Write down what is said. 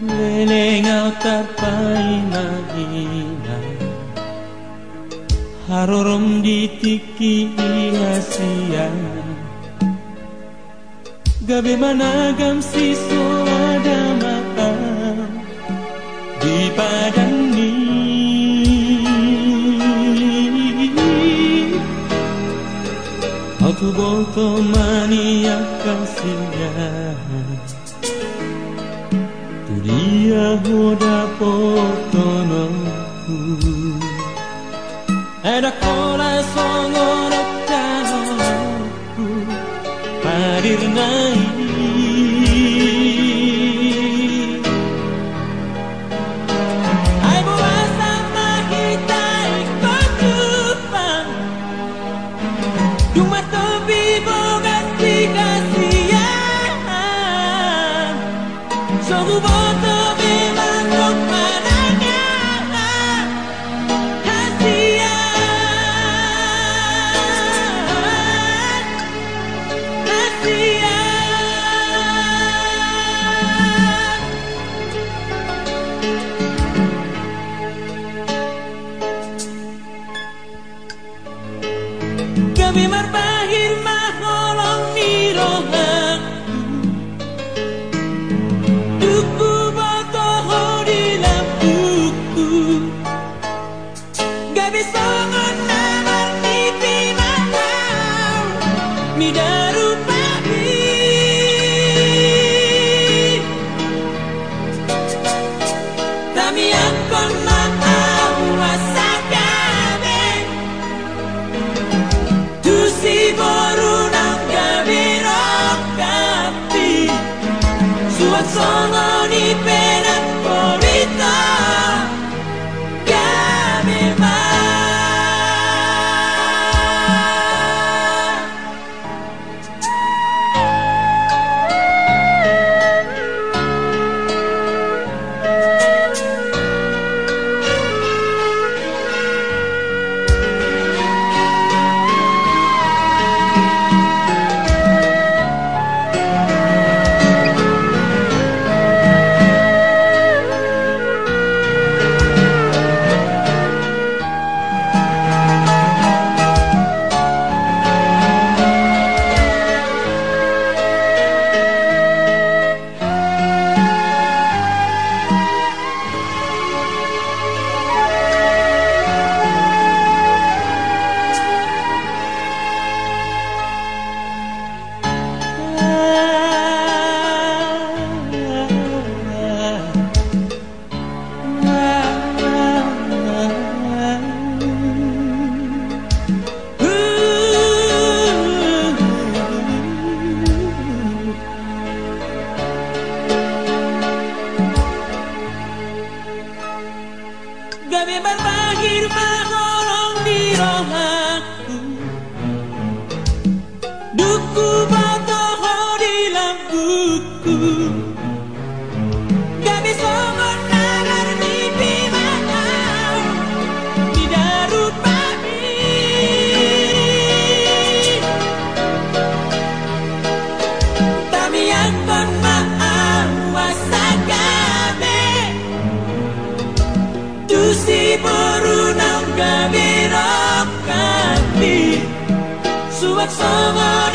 Lelengau tarpaina ina Harorom ditiki hasia Gabe managam siso ada mata. Di badan ni. Aku boto mania kasihnya roda potonoku Era kore songoro kanoku Hadir nai Dumata Kami marbahir maholong nirohan Duku di lampuku. Gabi songon summer. دم بر بهیر بهاران بیراهن summer.